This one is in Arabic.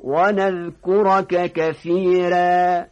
ونذكرك كثيرا.